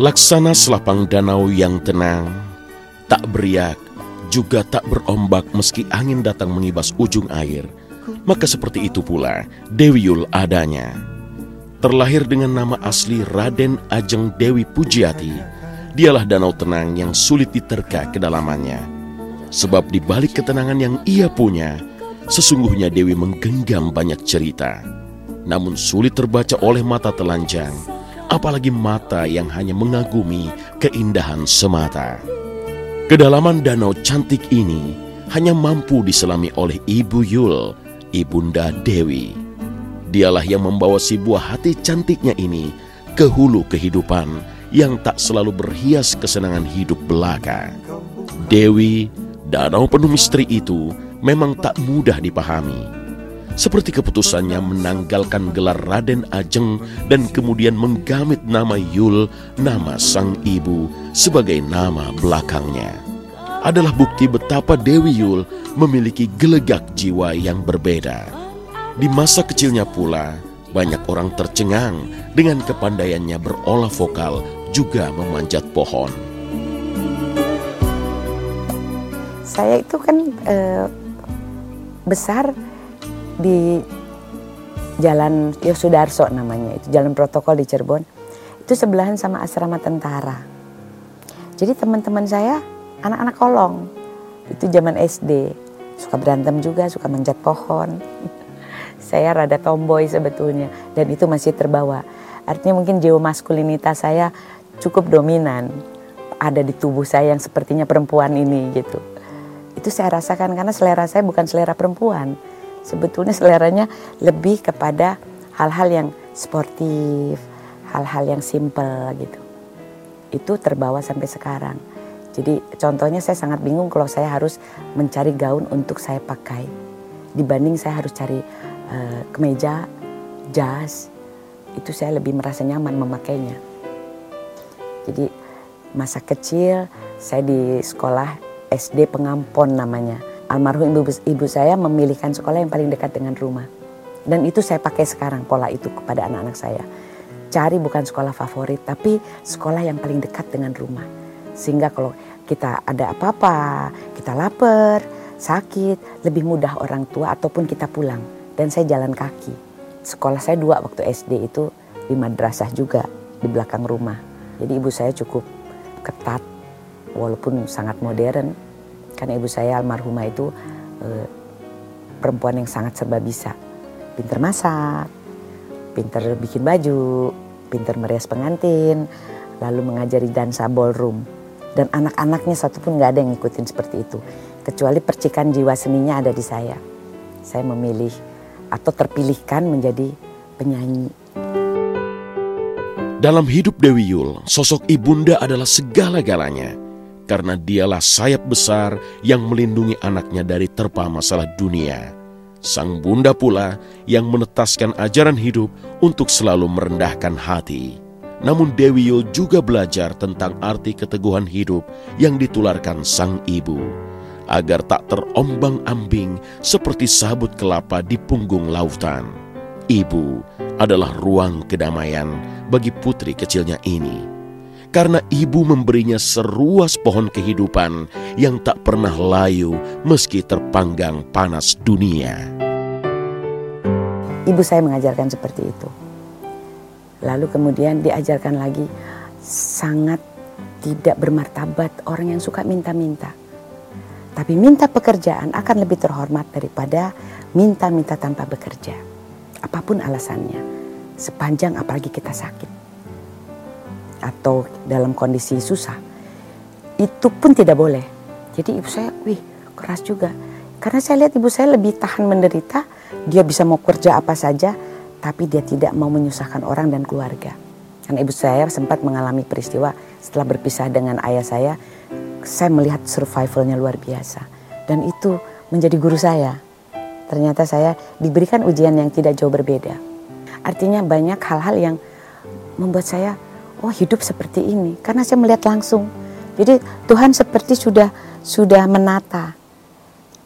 Laksana selapang danau yang tenang, tak beriak, juga tak berombak meski angin datang mengibas ujung air, maka seperti itu pula Dewi Yul adanya. Terlahir dengan nama asli Raden Ajeng Dewi Pujiati, dialah danau tenang yang sulit diterka kedalamannya. Sebab di balik ketenangan yang ia punya, sesungguhnya Dewi menggenggam banyak cerita. Namun sulit terbaca oleh mata telanjang, apalagi mata yang hanya mengagumi keindahan semata. Kedalaman danau cantik ini hanya mampu diselami oleh Ibu Yul, Ibunda Dewi. Dialah yang membawa si buah hati cantiknya ini ke hulu kehidupan yang tak selalu berhias kesenangan hidup belaka. Dewi, danau penuh misteri itu memang tak mudah dipahami seperti keputusannya menanggalkan gelar Raden Ajeng dan kemudian menggamit nama Yul, nama sang ibu, sebagai nama belakangnya. Adalah bukti betapa Dewi Yul memiliki gelegak jiwa yang berbeda. Di masa kecilnya pula, banyak orang tercengang dengan kepandaiannya berolah vokal juga memanjat pohon. Saya itu kan eh, besar di Jalan Yosudarso namanya itu jalan protokol di Cirebon itu sebelahan sama asrama tentara. Jadi teman-teman saya anak-anak kolong itu zaman SD suka berantem juga suka manjat pohon. saya rada tomboy sebetulnya dan itu masih terbawa. Artinya mungkin jiwa maskulinitas saya cukup dominan ada di tubuh saya yang sepertinya perempuan ini gitu. Itu saya rasakan karena selera saya bukan selera perempuan sebetulnya seleranya lebih kepada hal-hal yang sportif, hal-hal yang simple gitu. Itu terbawa sampai sekarang. Jadi contohnya saya sangat bingung kalau saya harus mencari gaun untuk saya pakai. Dibanding saya harus cari uh, kemeja, jas, itu saya lebih merasa nyaman memakainya. Jadi masa kecil saya di sekolah SD Pengampon namanya almarhum ibu, ibu saya memilihkan sekolah yang paling dekat dengan rumah. Dan itu saya pakai sekarang pola itu kepada anak-anak saya. Cari bukan sekolah favorit, tapi sekolah yang paling dekat dengan rumah. Sehingga kalau kita ada apa-apa, kita lapar, sakit, lebih mudah orang tua ataupun kita pulang. Dan saya jalan kaki. Sekolah saya dua waktu SD itu di madrasah juga di belakang rumah. Jadi ibu saya cukup ketat walaupun sangat modern karena ibu saya almarhumah itu e, perempuan yang sangat serba bisa. Pinter masak, pinter bikin baju, pinter merias pengantin, lalu mengajari dansa ballroom. Dan anak-anaknya satu pun nggak ada yang ngikutin seperti itu. Kecuali percikan jiwa seninya ada di saya. Saya memilih atau terpilihkan menjadi penyanyi. Dalam hidup Dewi Yul, sosok ibunda adalah segala-galanya karena dialah sayap besar yang melindungi anaknya dari terpa masalah dunia. Sang bunda pula yang menetaskan ajaran hidup untuk selalu merendahkan hati. Namun Dewi Yul juga belajar tentang arti keteguhan hidup yang ditularkan sang ibu. Agar tak terombang-ambing seperti sabut kelapa di punggung lautan. Ibu adalah ruang kedamaian bagi putri kecilnya ini karena ibu memberinya seruas pohon kehidupan yang tak pernah layu meski terpanggang panas dunia. Ibu saya mengajarkan seperti itu. Lalu kemudian diajarkan lagi sangat tidak bermartabat orang yang suka minta-minta. Tapi minta pekerjaan akan lebih terhormat daripada minta-minta tanpa bekerja. Apa pun alasannya, sepanjang apalagi kita sakit atau dalam kondisi susah itu pun tidak boleh. Jadi ibu saya wih keras juga. Karena saya lihat ibu saya lebih tahan menderita dia bisa mau kerja apa saja tapi dia tidak mau menyusahkan orang dan keluarga. Karena ibu saya sempat mengalami peristiwa setelah berpisah dengan ayah saya saya melihat survivalnya luar biasa. Dan itu menjadi guru saya. Ternyata saya diberikan ujian yang tidak jauh berbeda. Artinya banyak hal-hal yang membuat saya oh hidup seperti ini karena saya melihat langsung. Jadi Tuhan seperti sudah sudah menata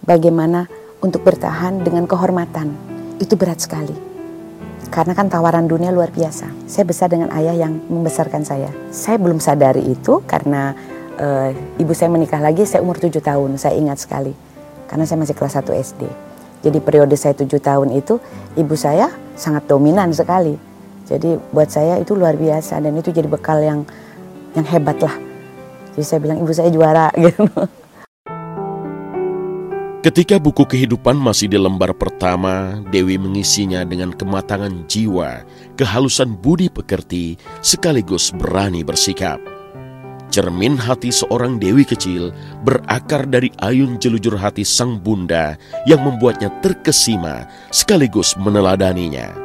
bagaimana untuk bertahan dengan kehormatan. Itu berat sekali. Karena kan tawaran dunia luar biasa. Saya besar dengan ayah yang membesarkan saya. Saya belum sadari itu karena uh, ibu saya menikah lagi saya umur 7 tahun. Saya ingat sekali. Karena saya masih kelas 1 SD. Jadi periode saya 7 tahun itu ibu saya sangat dominan sekali. Jadi buat saya itu luar biasa dan itu jadi bekal yang yang hebat lah. Jadi saya bilang ibu saya juara gitu. Ketika buku kehidupan masih di lembar pertama, Dewi mengisinya dengan kematangan jiwa, kehalusan budi pekerti, sekaligus berani bersikap. Cermin hati seorang Dewi kecil berakar dari ayun jelujur hati sang bunda yang membuatnya terkesima sekaligus meneladaninya.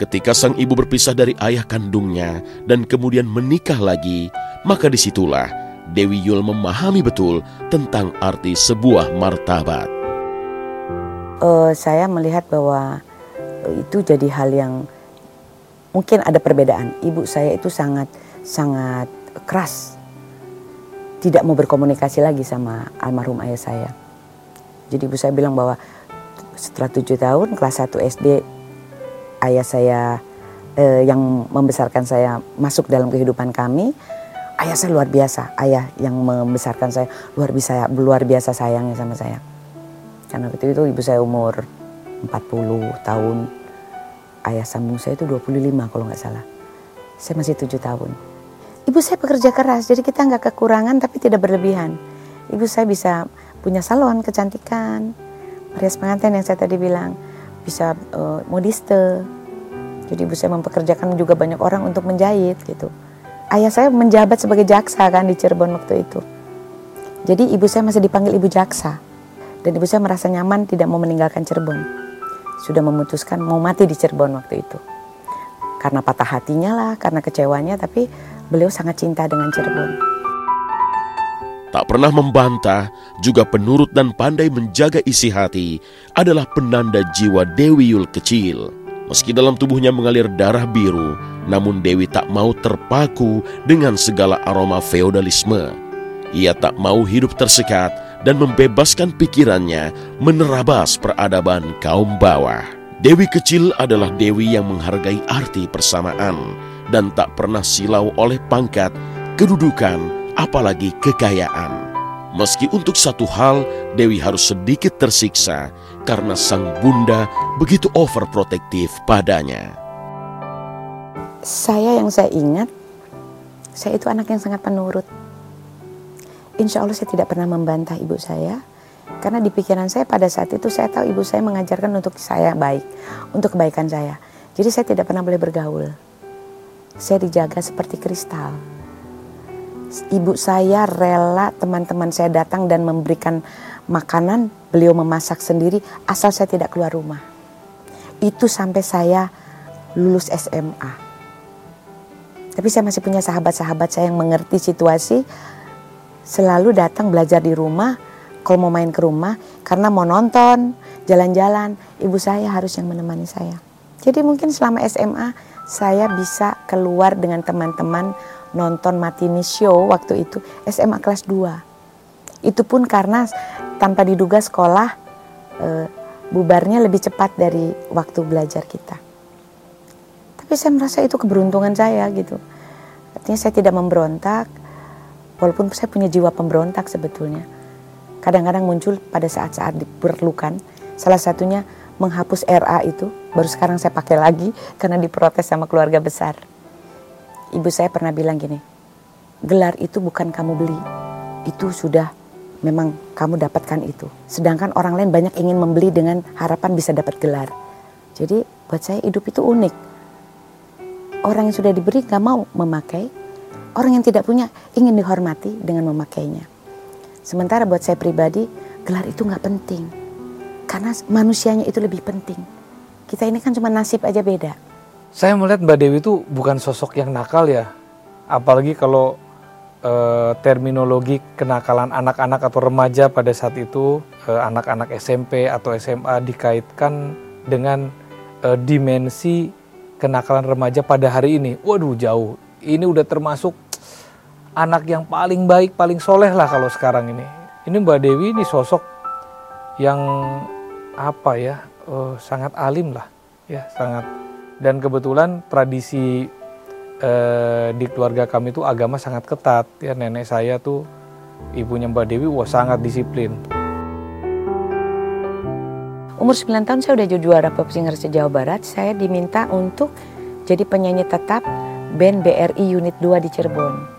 Ketika sang ibu berpisah dari ayah kandungnya dan kemudian menikah lagi, maka di situlah Dewi Yul memahami betul tentang arti sebuah martabat. Uh, saya melihat bahwa itu jadi hal yang mungkin ada perbedaan. Ibu saya itu sangat sangat keras, tidak mau berkomunikasi lagi sama almarhum ayah saya. Jadi ibu saya bilang bahwa setelah tujuh tahun kelas 1 SD ayah saya eh, yang membesarkan saya masuk dalam kehidupan kami ayah saya luar biasa, ayah yang membesarkan saya luar biasa luar biasa sayangnya sama saya. Karena waktu itu ibu saya umur 40 tahun, ayah sambung saya itu 25 kalau nggak salah. Saya masih 7 tahun. Ibu saya pekerja keras, jadi kita nggak kekurangan tapi tidak berlebihan. Ibu saya bisa punya salon kecantikan, perias pengantin yang saya tadi bilang, bisa uh, modiste. Jadi ibu saya mempekerjakan juga banyak orang untuk menjahit gitu ayah saya menjabat sebagai jaksa kan di Cirebon waktu itu. Jadi ibu saya masih dipanggil ibu jaksa. Dan ibu saya merasa nyaman tidak mau meninggalkan Cirebon. Sudah memutuskan mau mati di Cirebon waktu itu. Karena patah hatinya lah, karena kecewanya, tapi beliau sangat cinta dengan Cirebon. Tak pernah membantah, juga penurut dan pandai menjaga isi hati adalah penanda jiwa Dewi Yul kecil. Meski dalam tubuhnya mengalir darah biru, namun Dewi tak mau terpaku dengan segala aroma feodalisme. Ia tak mau hidup tersekat dan membebaskan pikirannya menerabas peradaban kaum bawah. Dewi kecil adalah Dewi yang menghargai arti persamaan dan tak pernah silau oleh pangkat, kedudukan, apalagi kekayaan. Meski untuk satu hal Dewi harus sedikit tersiksa karena sang bunda begitu overprotektif padanya saya yang saya ingat, saya itu anak yang sangat penurut. Insya Allah saya tidak pernah membantah ibu saya, karena di pikiran saya pada saat itu saya tahu ibu saya mengajarkan untuk saya baik, untuk kebaikan saya. Jadi saya tidak pernah boleh bergaul. Saya dijaga seperti kristal. Ibu saya rela teman-teman saya datang dan memberikan makanan, beliau memasak sendiri asal saya tidak keluar rumah. Itu sampai saya lulus SMA. Tapi saya masih punya sahabat-sahabat saya yang mengerti situasi. Selalu datang belajar di rumah, kalau mau main ke rumah, karena mau nonton, jalan-jalan, ibu saya harus yang menemani saya. Jadi mungkin selama SMA saya bisa keluar dengan teman-teman nonton matini show waktu itu SMA kelas 2. Itu pun karena tanpa diduga sekolah e, bubarnya lebih cepat dari waktu belajar kita. Tapi saya merasa itu keberuntungan saya gitu. Artinya saya tidak memberontak walaupun saya punya jiwa pemberontak sebetulnya. Kadang-kadang muncul pada saat-saat diperlukan. Salah satunya menghapus RA itu baru sekarang saya pakai lagi karena diprotes sama keluarga besar ibu saya pernah bilang gini gelar itu bukan kamu beli itu sudah memang kamu dapatkan itu sedangkan orang lain banyak ingin membeli dengan harapan bisa dapat gelar jadi buat saya hidup itu unik orang yang sudah diberi gak mau memakai, orang yang tidak punya ingin dihormati dengan memakainya. Sementara buat saya pribadi, gelar itu gak penting. Karena manusianya itu lebih penting. Kita ini kan cuma nasib aja beda. Saya melihat Mbak Dewi itu bukan sosok yang nakal ya. Apalagi kalau e, terminologi kenakalan anak-anak atau remaja pada saat itu, eh, anak-anak e, SMP atau SMA dikaitkan dengan e, dimensi kenakalan remaja pada hari ini. Waduh jauh. Ini udah termasuk anak yang paling baik, paling soleh lah kalau sekarang ini. Ini Mbak Dewi ini sosok yang apa ya, uh, sangat alim lah, ya sangat Dan kebetulan tradisi eh, di keluarga kami itu agama sangat ketat. Ya nenek saya tuh ibunya Mbak Dewi wah sangat disiplin. Umur 9 tahun saya udah jadi juara pop singer se-Jawa Barat. Saya diminta untuk jadi penyanyi tetap band BRI Unit 2 di Cirebon.